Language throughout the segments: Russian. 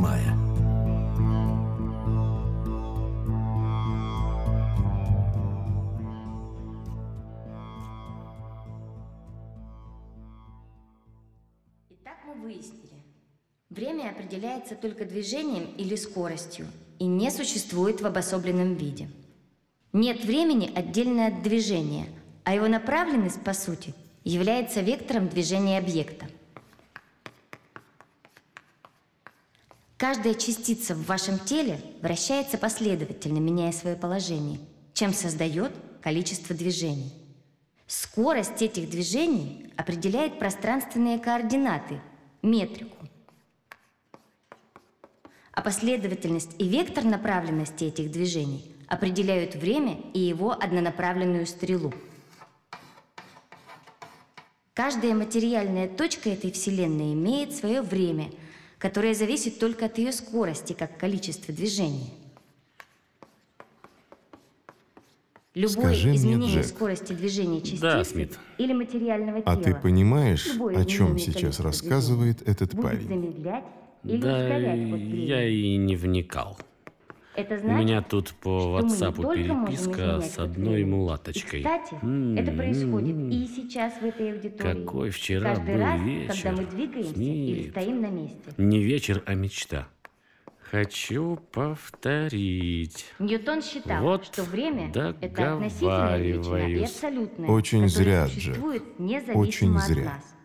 восьмая. Итак, мы выяснили. Время определяется только движением или скоростью и не существует в обособленном виде. Нет времени отдельно от движения, а его направленность, по сути, является вектором движения объекта. Каждая частица в вашем теле вращается последовательно, меняя свое положение, чем создает количество движений. Скорость этих движений определяет пространственные координаты, метрику. А последовательность и вектор направленности этих движений определяют время и его однонаправленную стрелу. Каждая материальная точка этой Вселенной имеет свое время, которое зависит только от ее скорости, как количества движения. Любое Скажи мне, изменение Джек. скорости движения частицы Да, Смит. или материального А тела. ты понимаешь, любое о чем сейчас рассказывает этот будет парень? замедлять или Да, я и не вникал. Это У значит, меня тут по WhatsApp переписка с одной мулаточкой. И, кстати, это происходит м, и сейчас в этой аудитории. Какой вчера Каждый был раз, вечер. когда мы двигаемся или Смит. стоим на месте. Не вечер, а мечта. Хочу повторить. Ньютон считал, Вот что время – это относительная величина и абсолютная, Очень зря, Джек. существует независимо Очень от зря. нас.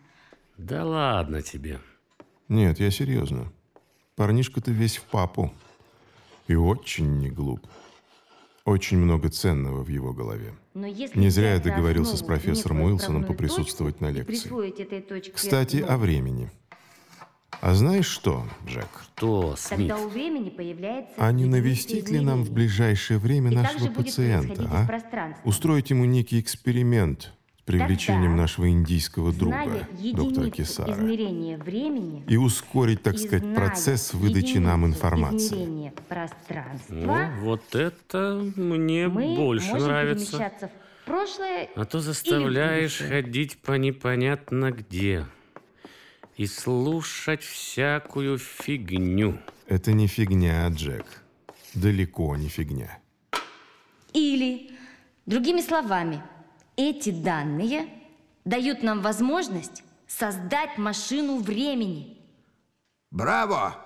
Да ладно тебе. Нет, я серьезно. Парнишка-то весь в папу. И очень не глуп. Очень много ценного в его голове. Но если Не зря я договорился с профессором Уилсоном поприсутствовать на лекции. присвоить этой точке Кстати, о времени. А знаешь что, Джек? Кто, Смит? Тогда у времени появляется А не навестить ли нам в ближайшее время И нашего пациента, а? Устроить ему некий эксперимент привлечением Тогда, нашего индийского друга, доктора измерения времени и ускорить, так и сказать, процесс выдачи нам информации. Ну, вот это мне мы больше можем нравится. прошлое А то заставляешь ходить по непонятно где и слушать всякую фигню. Это не фигня, Джек. Далеко не фигня. Или, другими словами, эти данные дают нам возможность создать машину времени. Браво!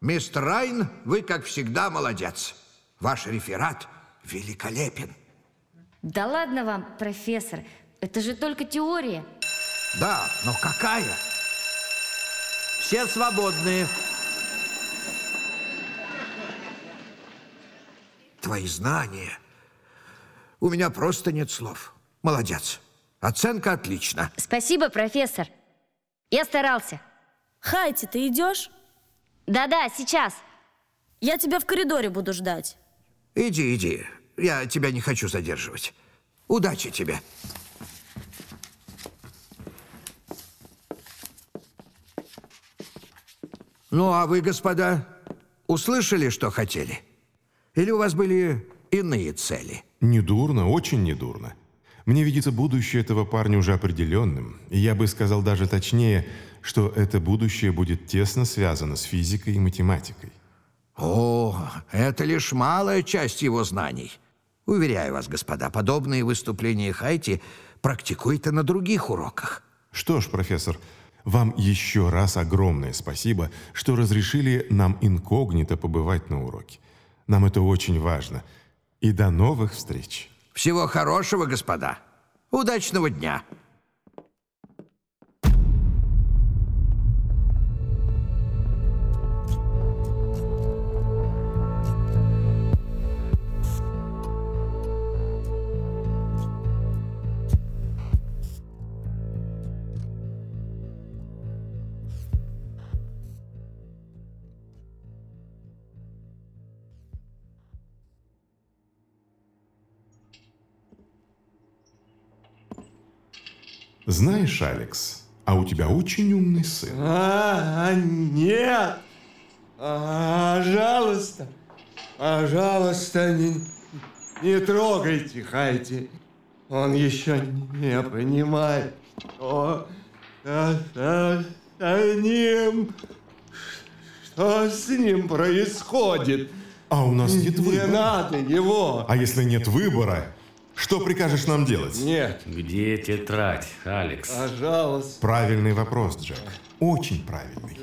Мистер Райн, вы, как всегда, молодец. Ваш реферат великолепен. Да ладно вам, профессор, это же только теория. Да, но какая? Все свободные. Твои знания. У меня просто нет слов. Молодец. Оценка отлично. Спасибо, профессор. Я старался. Хайти, ты идешь? Да-да, сейчас. Я тебя в коридоре буду ждать. Иди, иди. Я тебя не хочу задерживать. Удачи тебе. Ну, а вы, господа, услышали, что хотели? Или у вас были иные цели? Недурно, очень недурно. Мне видится будущее этого парня уже определенным. И я бы сказал даже точнее, что это будущее будет тесно связано с физикой и математикой. О, это лишь малая часть его знаний. Уверяю вас, господа, подобные выступления Хайти практикует и на других уроках. Что ж, профессор, вам еще раз огромное спасибо, что разрешили нам инкогнито побывать на уроке. Нам это очень важно. И до новых встреч. Всего хорошего, господа. Удачного дня. Знаешь, Алекс, а у тебя очень умный сын. А, нет! Пожалуйста, пожалуйста, не, не трогайте Хайти. Он еще не понимает, что с ним, что с ним происходит. А у нас нет Не выбора. надо его. А если нет выбора, что прикажешь нам делать? Нет, Где тетрадь, Алекс? пожалуйста. Правильный вопрос, Джек. Очень правильный.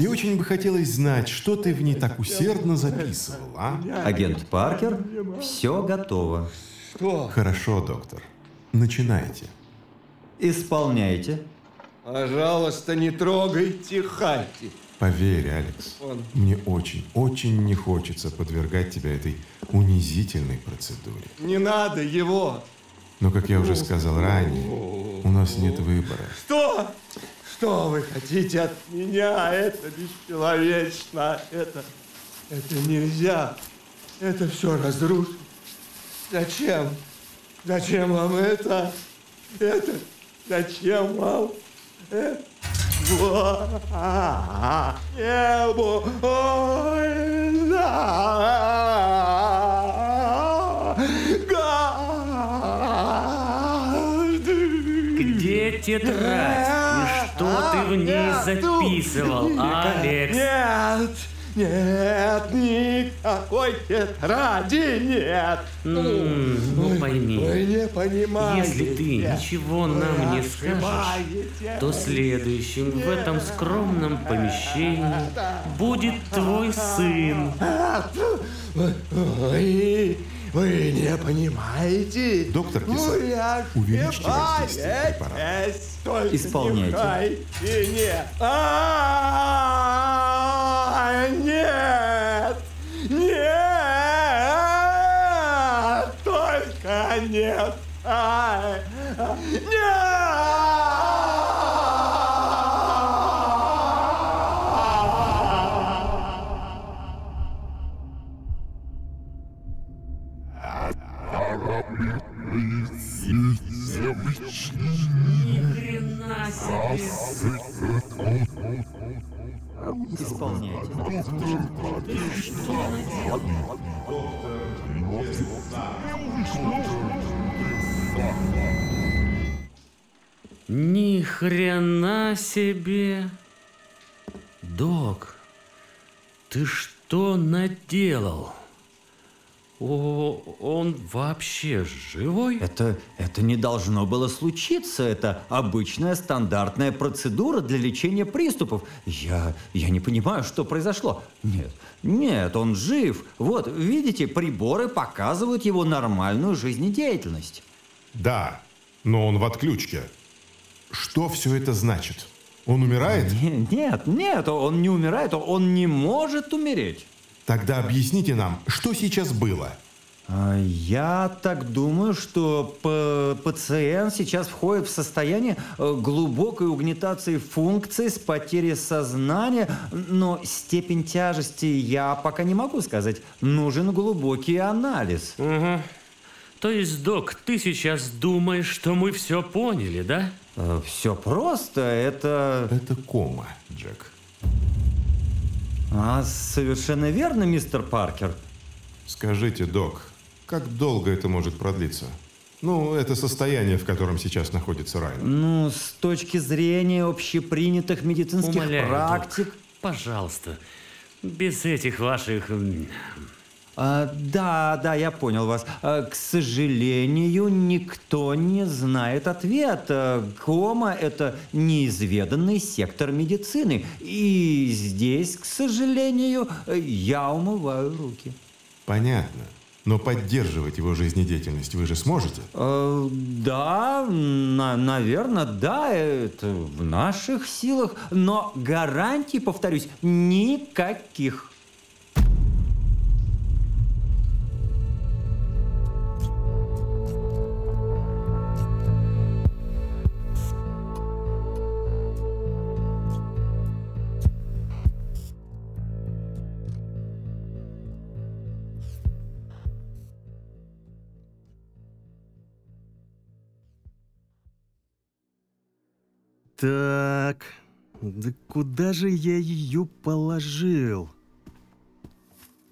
И очень бы хотелось знать, что ты в ней так усердно записывал, а? Агент Паркер, все готово. Что? Хорошо, доктор. Начинайте. Исполняйте. Пожалуйста, не трогайте Хати. Поверь, Алекс, Он- мне очень, очень не хочется подвергать тебя этой унизительной процедуре. Не надо его. Но, как я уже сказал ранее, у нас нет выбора. Что? Что вы хотите от меня? Это бесчеловечно. Это, это нельзя. Это все разрушить. Зачем? Зачем вам это? Это зачем вам это? Небо, ой, да, тетрадь? И что ты в ней Нет, записывал, ну, Алекс? Нет, нет, никакой тетради нет. Ну Вы пойми, не понимаете. если ты ничего нам не скажешь, то следующим в этом скромном помещении будет твой сын. Вы, вы не понимаете. Доктор Вы Кисак, увеличьте воздействие препарата. Исполняйте. не хайте, нет. А, Нет! Нет! Только нет! Ай, Нет! Исполняйте. Ни хрена себе. Док, ты что наделал? О, он вообще живой? Это, это не должно было случиться. Это обычная стандартная процедура для лечения приступов. Я, я не понимаю, что произошло. Нет, нет, он жив. Вот, видите, приборы показывают его нормальную жизнедеятельность. Да, но он в отключке. Что все это значит? Он умирает? Не- Нет, нет, он не умирает, он не может умереть. Тогда объясните нам, что сейчас было? А, Я так думаю, что пациент сейчас входит в состояние э, глубокой угнетации функций с потерей сознания, но степень тяжести я пока не могу сказать. Нужен глубокий анализ. Ага. То есть, док, ты сейчас думаешь, что мы все поняли, да? Все просто, это... Это кома, Джек. А, совершенно верно, мистер Паркер. Скажите, док, как долго это может продлиться? Ну, это состояние, в котором сейчас находится Райан. Ну, с точки зрения общепринятых медицинских Умоляю, практик... док, пожалуйста, без этих ваших... А, да, да, я понял вас. А, к сожалению, никто не знает ответа. Кома – это неизведанный сектор медицины. И здесь, к сожалению, я умываю руки. Понятно. Но поддерживать его жизнедеятельность вы же сможете? Э, да, наверное, да, это в наших силах, но гарантий, повторюсь, никаких. Так, да куда же я ее положил?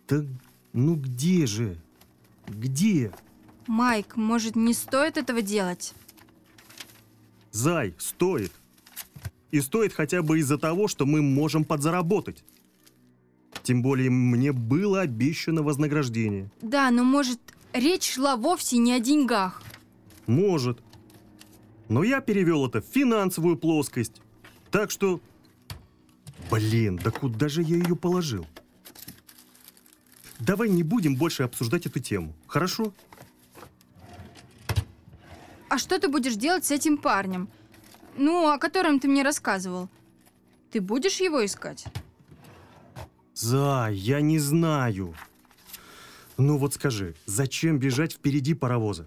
Так, ну где же? Где? Майк, может, не стоит этого делать? Зай, стоит. И стоит хотя бы из-за того, что мы можем подзаработать. Тем более мне было обещано вознаграждение. Да, но может, речь шла вовсе не о деньгах. Может. Но я перевел это в финансовую плоскость. Так что... Блин, да куда же я ее положил? Давай не будем больше обсуждать эту тему, хорошо? А что ты будешь делать с этим парнем? Ну, о котором ты мне рассказывал. Ты будешь его искать? Зай, я не знаю. Ну вот скажи, зачем бежать впереди паровоза?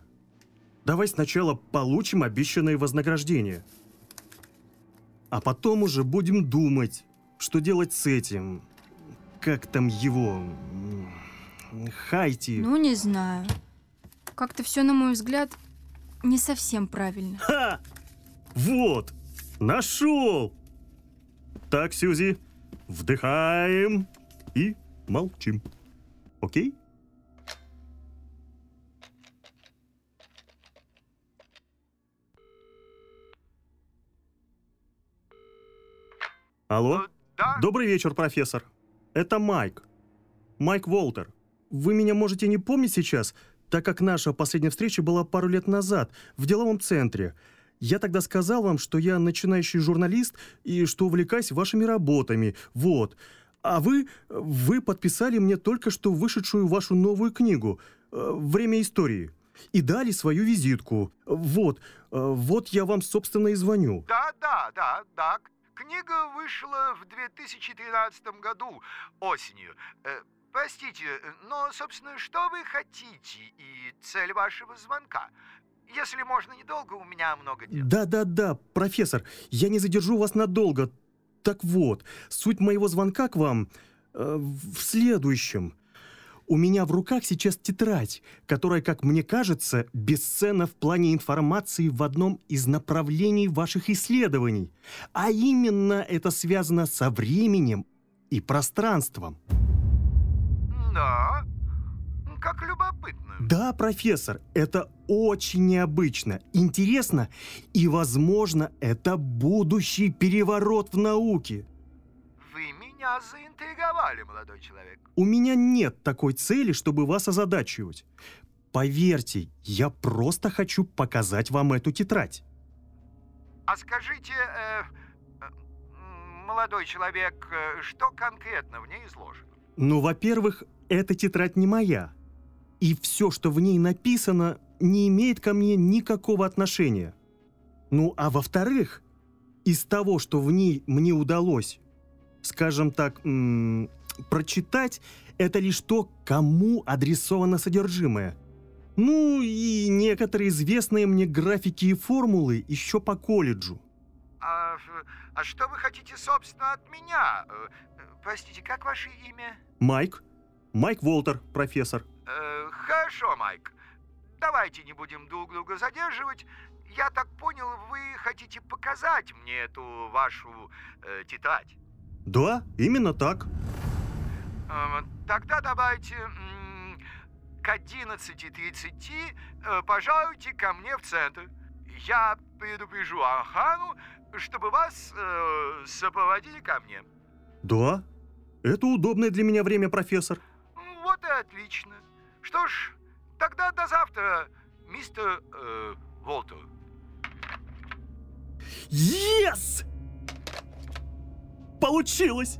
Давай сначала получим обещанное вознаграждение. А потом уже будем думать, что делать с этим. Как там его... Хайти. Ну, не знаю. Как-то все, на мой взгляд, не совсем правильно. Ха! Вот! Нашел! Так, Сьюзи, вдыхаем и молчим. Окей? Алло? Да? Добрый вечер, профессор. Это Майк. Майк Волтер. Вы меня можете не помнить сейчас, так как наша последняя встреча была пару лет назад в деловом центре. Я тогда сказал вам, что я начинающий журналист и что увлекаюсь вашими работами. Вот. А вы, вы подписали мне только что вышедшую вашу новую книгу э, «Время истории» и дали свою визитку. Вот. Э, Вот я вам, собственно, и звоню. Да, да, да, так. Книга вышла в 2013 году осенью. Э, простите, но, собственно, что вы хотите и цель вашего звонка? Если можно недолго, у меня много дел. Да-да-да, профессор, я не задержу вас надолго. Так вот, суть моего звонка к вам э, в следующем. У меня в руках сейчас тетрадь, которая, как мне кажется, бесценна в плане информации в одном из направлений ваших исследований. А именно это связано со временем и пространством. Да, как любопытно. Да, профессор, это очень необычно, интересно и, возможно, это будущий переворот в науке. Меня заинтриговали, молодой человек. У меня нет такой цели, чтобы вас озадачивать. Поверьте, я просто хочу показать вам эту тетрадь. А скажите, э, э, молодой человек, э, что конкретно в ней изложено? Ну, во-первых, эта тетрадь не моя. И все, что в ней написано, не имеет ко мне никакого отношения. Ну, а во-вторых, из того, что в ней мне удалось, скажем так, м, прочитать, это лишь то, кому адресовано содержимое. Ну и некоторые известные мне графики и формулы еще по колледжу. А, а что вы хотите, собственно, от меня? Э, Простите, как ваше имя? Майк? Майк Волтер, профессор. Э, хорошо, Майк. Давайте не будем друг друга задерживать. Я так понял, вы хотите показать мне эту вашу э, тетрадь. Да, именно так. Э, тогда давайте к 11.30 э, пожалуйте ко мне в центр. Я предупрежу охрану, чтобы вас э, сопроводили ко мне. Да, это удобное для меня время, профессор. Вот и отлично. Что ж, тогда до завтра, мистер э, Волтер. Yes! Получилось!